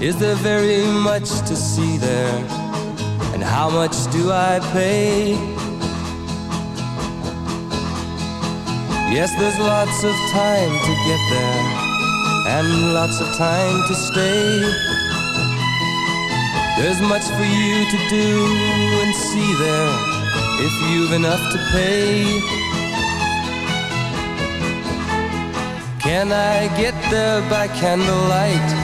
Is there very much to see there? And how much do I pay? Yes, there's lots of time to get there, and lots of time to stay. There's much for you to do and see there, if you've enough to pay. Can I get there by candlelight?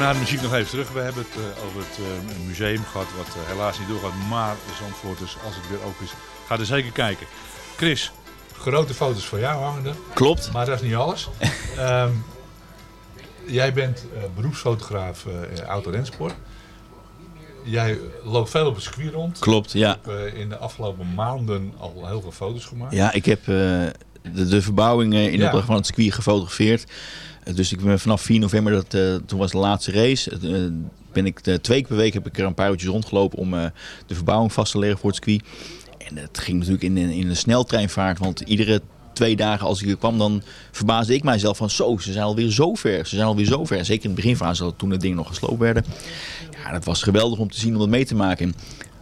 Na de muziek nog even terug. We hebben het eh, over het eh, museum gehad, wat eh, helaas niet doorgaat. Maar Zandvoort, dus als het weer open is, ga er zeker kijken. Chris, grote foto's van jou hangen er. Klopt. Maar dat is niet alles. <laughs> Ehm, jij bent beroepsfotograaf uh, autorensport. Jij loopt veel op het circuit rond. Klopt, ja. Ik heb in de afgelopen maanden al heel veel foto's gemaakt. Ja, ik heb de, de verbouwing eh, in Ja. opdracht van het circuit gefotografeerd. Eh, dus ik ben vanaf 4 november, dat, eh, toen was de laatste race, eh, ben ik de, twee keer per week heb ik er een paar uurtjes rondgelopen om de verbouwing vast te leggen voor het circuit. En het ging natuurlijk in, in, in een sneltreinvaart, want iedere twee dagen als ik er kwam, dan verbaasde ik mijzelf van zo, ze zijn alweer zo ver. Ze zijn alweer zo ver. Zeker in de beginfase, toen de dingen nog gesloopt werden. Ja, dat was geweldig om te zien, om dat mee te maken.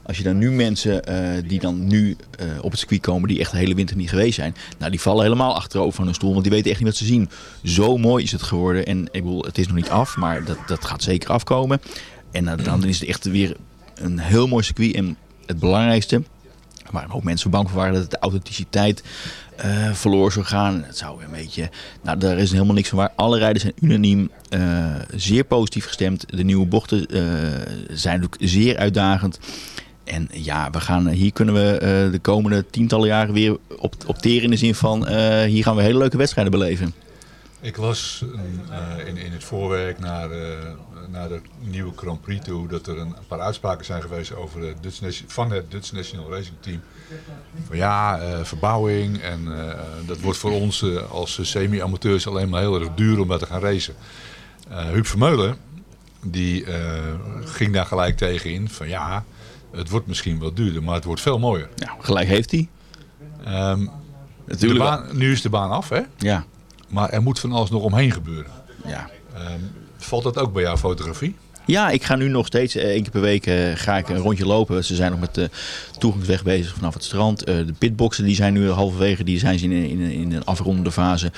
Als je dan nu mensen eh, die dan nu eh, op het circuit komen, die echt de hele winter niet geweest zijn, nou die vallen helemaal achterover van hun stoel, want die weten echt niet wat ze zien. Zo mooi is het geworden. En ik bedoel, het is nog niet af, maar dat, dat gaat zeker afkomen. En eh, dan is het echt weer een heel mooi circuit. En het belangrijkste, waar hoop mensen bang voor waren, dat de authenticiteit verloren zou gaan. Het zou een beetje, nou daar is helemaal niks van waar. Alle rijders zijn unaniem zeer positief gestemd. De nieuwe bochten zijn natuurlijk zeer uitdagend. En ja, we gaan, hier kunnen we eh, de komende tientallen jaren weer op, opteren in de zin van... eh, hier gaan we hele leuke wedstrijden beleven. Ik las eh, in, in het voorwerk naar, eh, naar de nieuwe Grand Prix toe dat er een paar uitspraken zijn geweest over de Dutch van het Dutch National Racing Team. Van ja, eh, verbouwing en eh, dat wordt voor ons eh, als semi-amateurs alleen maar heel erg duur om daar te gaan racen. Eh Huub Vermeulen, die eh, ging daar gelijk tegen in van ja, het wordt misschien wel duurder, maar het wordt veel mooier. Ja, gelijk heeft hij. Natuurlijk. Baan, nu is de baan af, hè? Ja. Maar er moet van alles nog omheen gebeuren. Ja. Ehm, valt dat ook bij jouw fotografie? Ja, ik ga nu nog steeds eh, één keer per week eh, ga ik een rondje lopen. Ze zijn nog met de toegangsweg bezig vanaf het strand. Eh, de pitboxen die zijn nu halverwege, die zijn ze in, in, in een afrondende fase.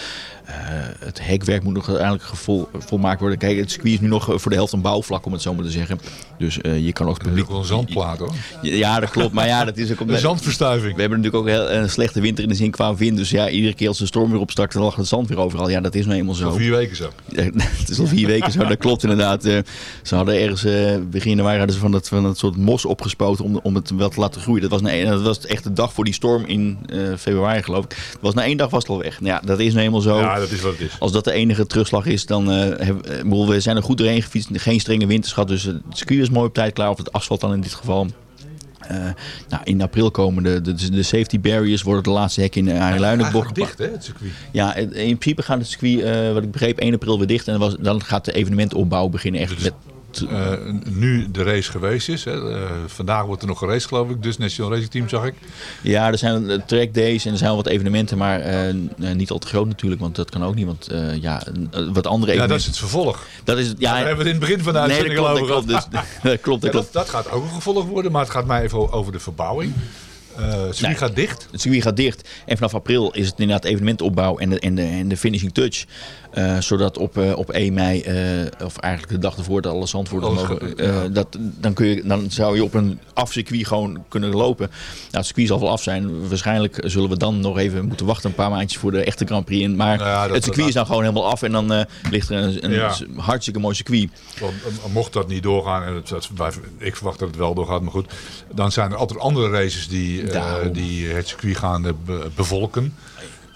Eh, het hekwerk moet nog uiteindelijk gevol, volmaakt worden. Kijk, het circuit is nu nog eh, voor de helft een bouwvlak, om het zo maar te zeggen. Dus eh, je kan ook publiek... wel een zandplaat hoor. Ja, dat klopt. Maar ja, dat is ook... <laughs> Een zandverstuiving. We hebben natuurlijk ook een slechte winter in de zin qua wind. Dus ja, iedere keer als de storm weer opstart, dan lag het zand weer overal. Ja, dat is nou eenmaal zo. Al vier weken zo. <laughs> Het is al vier weken zo, dat klopt inderdaad. Ze hadden ergens begin januari hadden ze van dat, van dat soort mos opgespoten om, om het wel te laten groeien. Dat was, na, dat was echt de dag voor die storm in februari geloof ik. Dat was na één dag was het al weg. Nou ja, dat is nou eenmaal zo. Ja, dat is wat het is. Als dat de enige terugslag is, dan uh, bedoel, we zijn er goed doorheen gefietst. Geen strenge winters gehad, dus het circuit is mooi op tijd klaar. Of het asfalt dan in dit geval. Uh, nou, in april komen de, de, de safety barriers, worden de laatste hekken in de Aarluinenbocht dicht, hè, het circuit? Ja, in principe gaat het circuit, uh, wat ik begreep, 1 april weer dicht. En dan, was, dan gaat de evenementopbouw beginnen echt Dus, met... Uh, nu de race geweest is. Hè. Uh, vandaag wordt er nog geraced, geloof ik. Dus National Racing Team zag ik. Ja, er zijn track days en er zijn wel wat evenementen, maar uh, niet al te groot natuurlijk, want dat kan ook niet. Want ja, wat andere Ja, dat is het vervolg. Dat is, ja, Daar hebben we het in het begin van de uitzending nee, over gehad. Dus, <laughs> dat klopt, dat, ja, dat, dat, gaat ook een gevolg worden, maar het gaat mij even over de verbouwing. Uh, het circuit nee, gaat dicht. Het circuit gaat dicht. En vanaf april is het inderdaad evenementopbouw en de, en de, en de finishing touch. Uh, zodat op, uh, op 1 mei, of eigenlijk de dag ervoor, dat alle zandvoerders mogen. Ja. dat, dan, kun je, dan zou je op een afcircuit gewoon kunnen lopen. Nou, het circuit zal wel af zijn. Waarschijnlijk zullen we dan nog even moeten wachten, een paar maandjes voor de echte Grand Prix. In. Maar ja, het circuit is dan gewoon helemaal af en dan ligt er een, een ja. hartstikke mooi circuit. Want, mocht dat niet doorgaan, en het, het, ik verwacht dat het wel doorgaat, maar goed. Dan zijn er altijd andere races die, die het circuit gaan bevolken.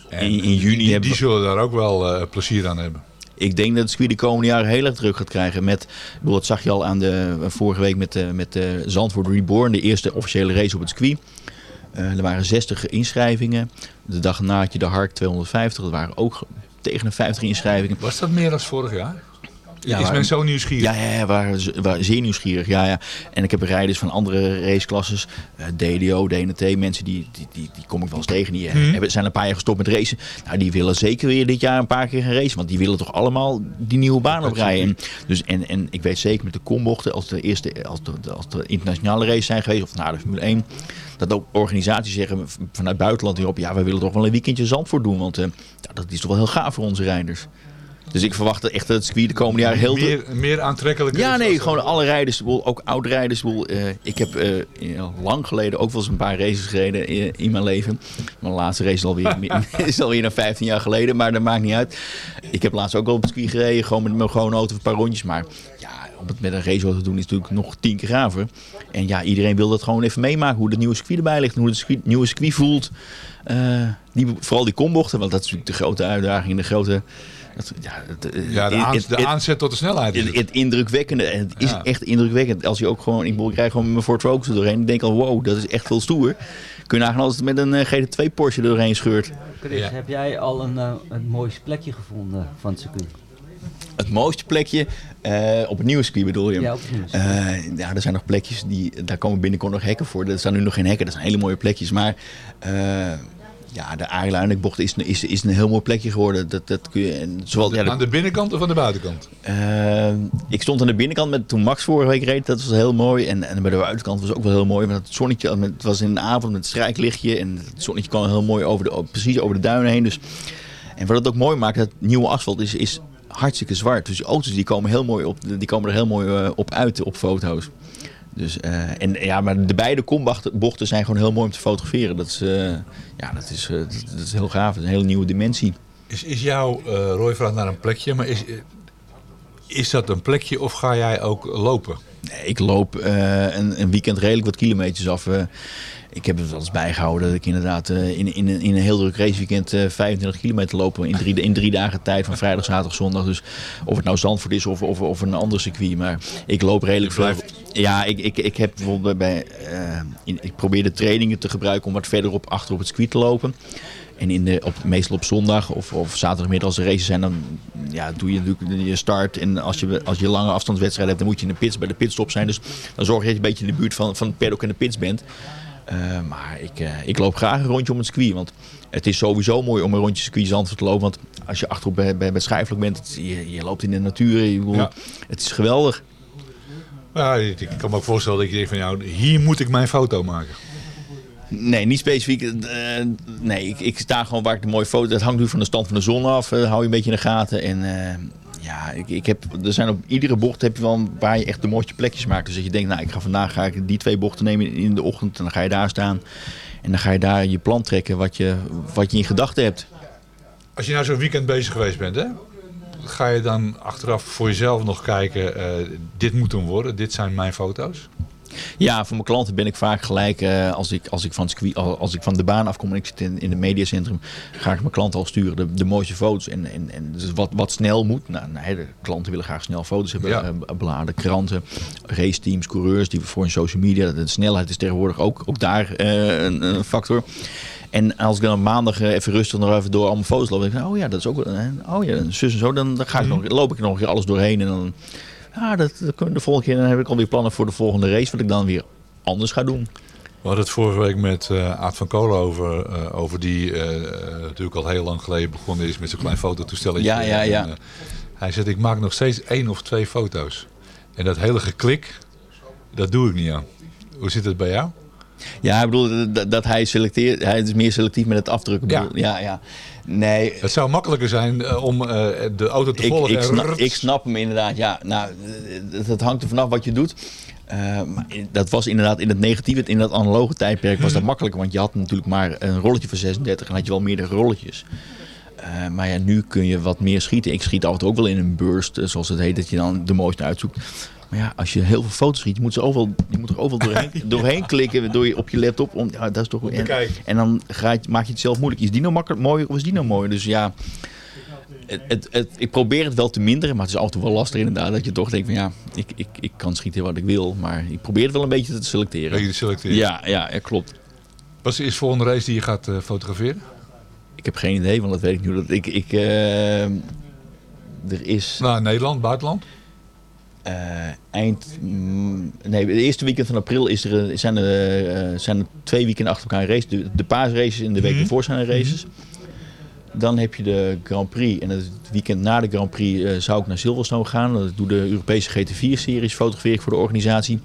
En in, in juni die, hebben die zullen daar ook wel plezier aan hebben. Ik denk dat het circuit de komende jaren heel erg druk gaat krijgen. Met, bedoel, dat zag je al aan de, vorige week met, de, met de Zandvoort Reborn, de eerste officiële race op het circuit. Uh, er waren 60 inschrijvingen. De dag na had je de Hark 250. Er waren ook tegen de 50 inschrijvingen. Was dat meer dan vorig jaar? Ja, is men zo nieuwsgierig? Ja, ja, waren, waren zeer nieuwsgierig. Ja, ja. En ik heb rijders van andere raceklasses, uh, DDO, DNT, mensen die, die, die, die kom ik wel eens tegen. Die hmm. hebben, zijn een paar jaar gestopt met racen. Nou, die willen zeker weer dit jaar een paar keer gaan racen. Want die willen toch allemaal die nieuwe baan oprijden. En, dus, en, en ik weet zeker met de kombochten, als de eerste, als de, als de internationale races zijn geweest, of na de Formule 1, dat ook organisaties zeggen vanuit buitenland hierop, ja, we willen toch wel een weekendje Zandvoort doen. Want uh, ja, dat is toch wel heel gaaf voor onze rijders. Dus ik verwacht echt dat het circuit de komende jaren heel... Meer, meer aantrekkelijk Ja, nee, gewoon alle rijders. Ook oud-rijders. Uh, ik heb uh, lang geleden ook wel eens een paar races gereden in, in mijn leven. Mijn laatste race is alweer, <laughs> <laughs> is alweer naar 15 jaar geleden, maar dat maakt niet uit. Ik heb laatst ook wel op het circuit gereden, gewoon met mijn gewone auto een paar rondjes. Maar ja, om het met een raceauto te doen is natuurlijk nog tien keer graver. En ja, iedereen wil dat gewoon even meemaken, hoe het nieuwe circuit erbij ligt. Hoe het nieuwe circuit voelt. Uh, die, vooral die kombochten, want dat is natuurlijk de grote uitdaging, de grote... Het, ja, het, ja, de, aan, de aanzet tot de snelheid. Het, het indrukwekkende. Het is ja. echt indrukwekkend. Als je ook gewoon, ik, ik rijd gewoon mijn Ford Focus er doorheen. Ik denk al, wow, dat is echt veel stoer. Kun je nagaan als het met een uh, GT2 Porsche er doorheen scheurt. Chris, ja. heb jij al een, uh, een mooiste plekje gevonden van het circuit? Het mooiste plekje uh, op het nieuwe circuit bedoel je? Ja, op het nieuwe uh, ja, er zijn nog plekjes die, daar komen binnenkort nog hekken voor. Er staan nu nog geen hekken, dat zijn hele mooie plekjes. Maar ja, de Aarluinenbocht is, is, is een heel mooi plekje geworden. Dat, dat kun je, en zowel, ja, aan de binnenkant of aan de buitenkant? Uh, ik stond aan de binnenkant met, toen Max vorige week reed. Dat was heel mooi. En, en bij de buitenkant was ook wel heel mooi. Want het zonnetje, het was in de avond met het strijklichtje. En het zonnetje kwam heel mooi over de, precies over de duinen heen. Dus, en wat het ook mooi maakt, het nieuwe asfalt is, is hartstikke zwart. Dus de auto's die komen, heel mooi op, die komen er heel mooi uh, op uit op foto's. Dus, uh, en, ja, maar de beide kombochten zijn gewoon heel mooi om te fotograferen. Dat is, uh, ja, dat is, uh, dat, dat, is heel gaaf. Dat is een hele nieuwe dimensie. Is, is jouw, Roy vraagt naar een plekje, maar is, Is dat een plekje of ga jij ook lopen? Nee, ik loop eh, een, een weekend redelijk wat kilometers af. Eh. ik heb het wel eens bijgehouden dat ik inderdaad eh, in, in, een- in een heel druk raceweekend eh 25 kilometer lopen in drie, in drie dagen tijd van vrijdag, zaterdag, zondag. Dus of het nou Zandvoort is of, of, of een ander circuit. Maar ik loop redelijk veel. Ja, ik, ik, ik heb bijvoorbeeld bij, eh, in, ik probeer de trainingen te gebruiken om wat verderop achter op het circuit te lopen. En in de, op, meestal op zondag of, of zaterdagmiddag als er races zijn, dan ja, doe je natuurlijk je start. En als je, als je lange afstandswedstrijd hebt, dan moet je in de pits bij de pitstop zijn. Dus dan zorg je dat je een beetje in de buurt van, van het paddock en de pits bent. Eh, maar ik, eh, ik loop graag een rondje om het circuit. Want het is sowieso mooi om een rondje circuit Zandvoort te lopen. Want als je achterop bij, bij, bij bent, het- je, je loopt in de natuur. Je, Ja. Het is geweldig. Ja, ik, kan me ook voorstellen dat je denkt van jou, hier moet ik mijn foto maken. Nee, niet specifiek. eh, nee, ik, ik sta gewoon waar ik de mooie foto... Dat hangt nu van de stand van de zon af. eh, hou je een beetje in de gaten. En ja, ik, ik heb, er zijn op iedere bocht heb je wel waar je echt de mooiste plekjes maakt. Dus dat je denkt, nou, ik ga vandaag ga ik die twee bochten nemen in, in de ochtend. En dan ga je daar staan. En dan ga je daar je plan trekken wat je, wat je in gedachten hebt. Als je nou zo'n weekend bezig geweest bent, hè, ga je dan achteraf voor jezelf nog kijken, eh, dit moet hem worden, dit zijn mijn foto's? Ja, voor mijn klanten ben ik vaak gelijk eh, als, ik, als, ik van als ik van de baan afkom en ik zit in, in het mediacentrum, ga ik mijn klanten al sturen de, de mooiste foto's. En, en, en dus wat, wat snel moet. Nou, nee, de klanten willen graag snel foto's hebben. Ja. eh, bladen, kranten, raceteams, coureurs die voor hun social media. De snelheid is tegenwoordig ook, ook daar eh, een, een factor. En als ik dan maandag even rustig nog even door allemaal foto's loop, dan denk ik, oh ja, dat is ook, oh ja, zus en zo, dan, dan ga ik nog, loop ik nog een keer alles doorheen en dan, ja, dat, dat kunnen we de volgende keer, dan heb ik alweer plannen voor de volgende race, wat ik dan weer anders ga doen. We hadden het vorige week met eh Aad van Kolen over, eh, over die eh, natuurlijk al heel lang geleden begonnen is met zo'n klein fototoestelletje. Ja, ja, ja. En, hij zegt, ik maak nog steeds één of twee foto's. En dat hele geklik, dat doe ik niet aan. Hoe zit het bij jou? Ja, ik bedoel dat, dat hij selecteert, hij is meer selectief met het afdrukken. Ja. Ja, ja. Nee, Het zou makkelijker zijn eh, om eh, de auto te ik, volgen. ik, snap, ik snap hem inderdaad. Ja, nou, dat hangt er vanaf wat je doet. Maar dat was inderdaad in het negatieve, in dat analoge tijdperk was dat makkelijker. Want je had natuurlijk maar een rolletje van 36 en had je wel meerdere rolletjes. Maar ja, nu kun je wat meer schieten. Ik schiet af en toe ook wel in een burst, zoals het heet, dat je dan de mooiste uitzoekt. Maar ja, als je heel veel foto's schiet, je moet, ze overal, je moet er overal <laughs> doorheen, doorheen klikken door je, op je laptop. Om, ja, dat is toch, te en, dan ga je, maak je het zelf moeilijk. Is die nou makkelijk mooier of is die nou mooier? Dus ja, het, het, het- ik probeer het wel te minderen, maar het is toe wel lastig inderdaad. Dat je toch denkt van ja, ik, ik, ik kan schieten wat ik wil. Maar ik probeer het wel een beetje te selecteren. Beetje te selecteren. Ja, ja, ja, klopt. Wat is de eerste volgende race die je gaat eh, fotograferen? Ik heb geen idee, want dat weet ik niet. hoe Dat ik, ik, eh, er is Nou, Nederland, buitenland? Eh, eind... mm, nee, de eerste weekend van april is er, zijn, er, eh, zijn er twee weekenden achter elkaar een race. De, de paasraces en de week Mhm. ervoor zijn er races. Dan heb je de Grand Prix. En het weekend na de Grand Prix eh, zou ik naar Silverstone gaan. Dat doe de Europese GT4-series, fotografeer ik voor de organisatie.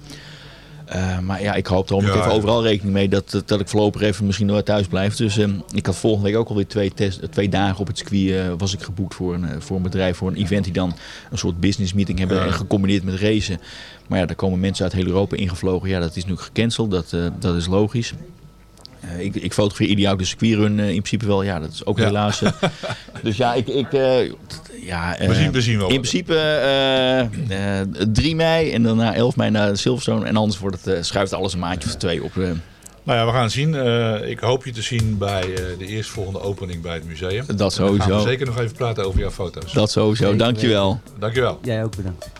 Eh, maar ja, ik hoop er Ja, even overal rekening mee dat, dat, dat ik voorlopig even misschien nog thuis blijf. Dus eh, ik had volgende week ook alweer twee, test, twee dagen op het circuit eh, was ik geboekt voor een, eh, voor een bedrijf, voor een event die dan een soort business meeting hebben Ja. en gecombineerd met racen. Maar ja, daar komen mensen uit heel Europa ingevlogen. Ja, dat is nu gecanceld, dat, eh, dat is logisch. Eh, ik, ik fotografeer ideaal de circuitrun eh, in principe wel. Ja, dat is ook Ja. helaas. eh. <laughs> dus ja, ik... ik eh, ja, eh, We zien- we zien wel. In principe eh, eh, 3 mei en daarna 11 mei naar Silverstone. En anders wordt het, eh, schuift alles een maandje of twee op. Nou ja, we gaan het zien. Eh, ik hoop je te zien bij eh, de eerstvolgende opening bij het museum. Dat En dan sowieso. gaan we zeker nog even praten over jouw foto's. dat sowieso. Dankjewel. Dankjewel. Jij ook bedankt.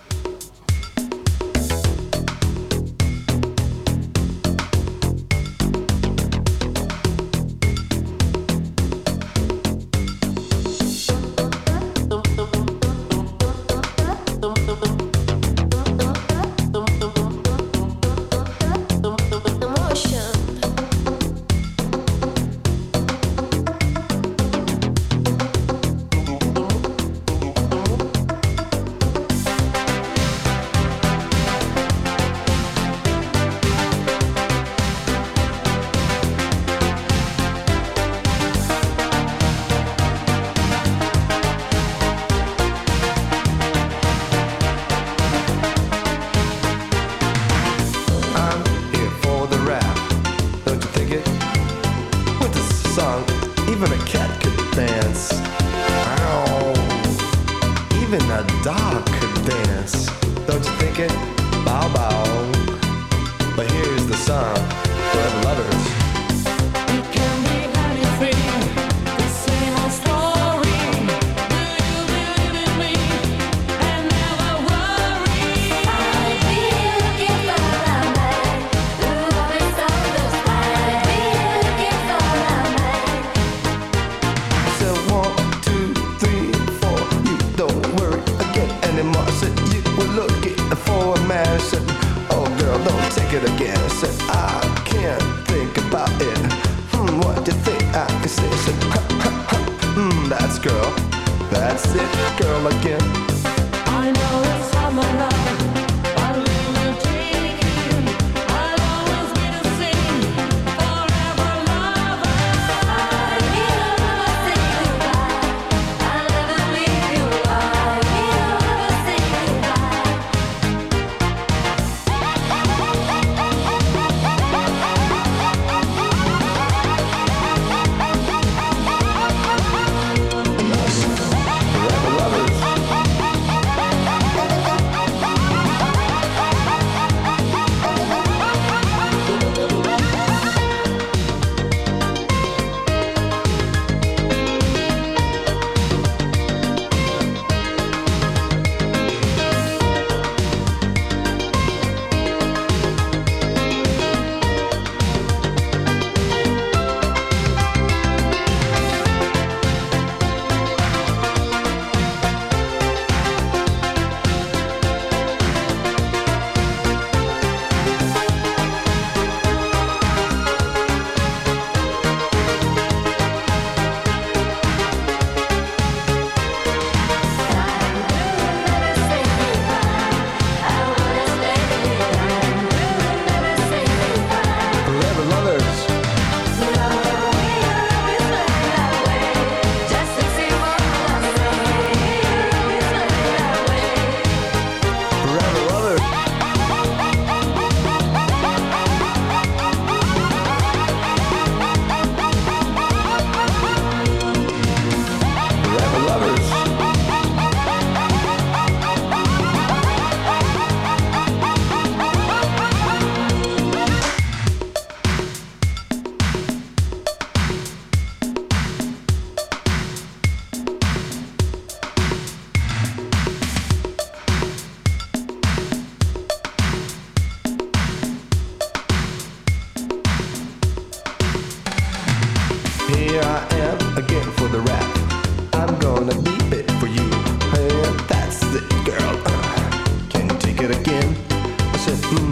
to.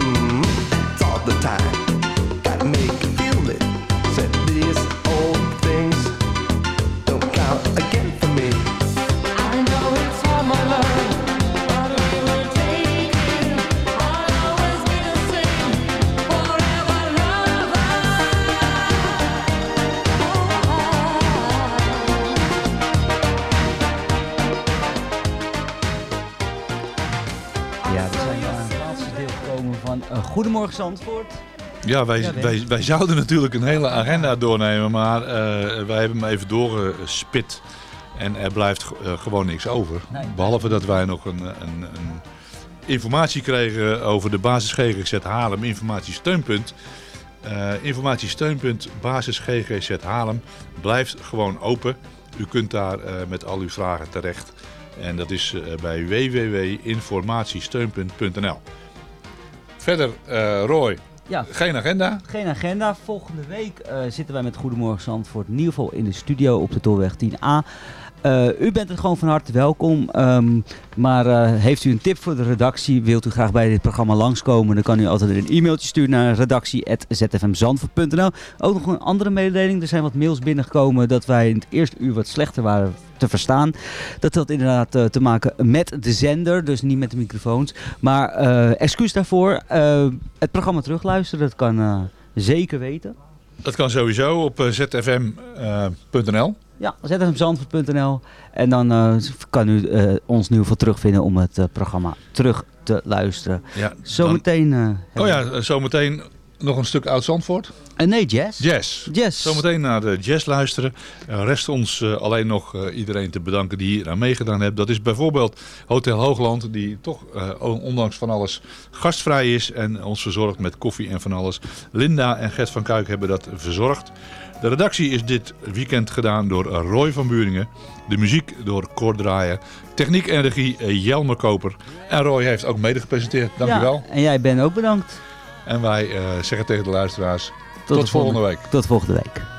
Zandvoort. Ja, wij, Ja, wij, wij zouden natuurlijk een hele agenda doornemen, maar eh, wij hebben hem even doorgespit. En er blijft eh, gewoon niks over. Nee. Behalve dat wij nog een, een, een informatie kregen over de basis GGZ Haarlem informatiesteunpunt. Eh informatiesteunpunt basis GGZ Haarlem blijft gewoon open. U kunt daar met al uw vragen terecht. En dat is bij www.informatiesteunpunt.nl. Verder, eh, Roy, Ja. geen agenda. Geen agenda. Volgende week eh, zitten wij met Goedemorgen Zandvoort in ieder geval in de studio op de Tolweg 10A. Eh, u bent er gewoon van harte welkom. Ehm, maar eh, heeft u een tip voor de redactie? Wilt u graag bij dit programma langskomen? Dan kan u altijd een e-mailtje sturen naar redactie.zfmzandvoort.nl Ook nog een andere mededeling. Er zijn wat mails binnengekomen dat wij in het eerste uur wat slechter waren te verstaan. Dat had inderdaad eh, te maken met de zender, dus niet met de microfoons. Maar excuus daarvoor. Het programma terugluisteren, dat kan zeker weten. Dat kan sowieso op zfm.nl. Ja, zfmzandvoort.nl En dan eh, kan u eh, ons ieder geval terugvinden om het eh, programma terug te luisteren. Ja, Zometeen... Oh ja, zometeen Nog een stuk oud Zandvoort? En nee, jazz. Jazz. Jazz. Zometeen naar de jazz luisteren. Er rest ons eh, alleen nog eh, iedereen te bedanken die hier aan meegedaan heeft. Dat is bijvoorbeeld Hotel Hoogland, die toch eh, ondanks van alles gastvrij is en ons verzorgt met koffie en van alles. Linda en Gert van Kuik hebben dat verzorgd. De redactie is dit weekend gedaan door Roy van Buringen. De muziek door Cor Draaien. Techniek en regie eh, Jelmer Koper. En Roy heeft ook mede gepresenteerd. Dankjewel. Ja, en jij bent ook bedankt. En wij eh, zeggen tegen de luisteraars... Tot, de volgende week. Tot volgende week.